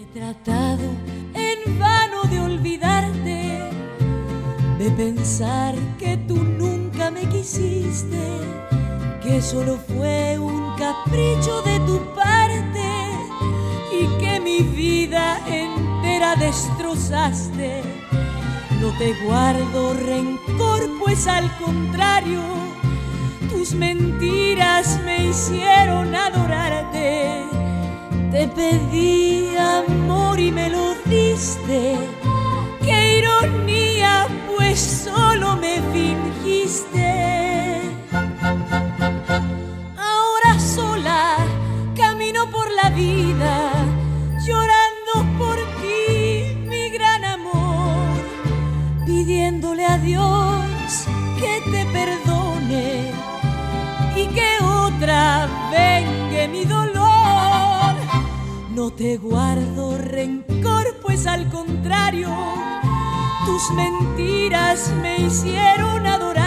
He tratado en vano de olvidarte, de pensar que tú nunca me quisiste, que solo fue un capricho de tu parte y que mi vida entera destrozaste. No te guardo rencor, pues al contrario, tus mentiras me hicieron adorarte. Te pedí llorando por ti, mi gran amor, pidiéndole a Dios que te perdone y que otra vengue mi dolor. No te guardo rencor, pues al contrario, tus mentiras me hicieron adorar